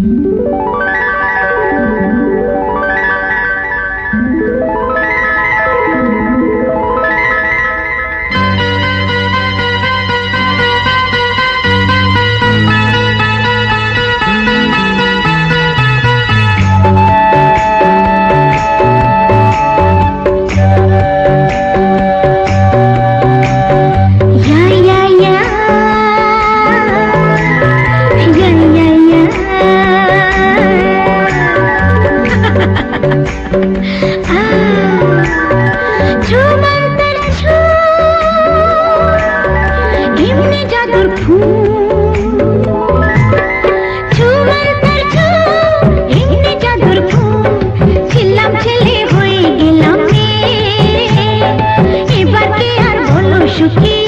Bye. चुकी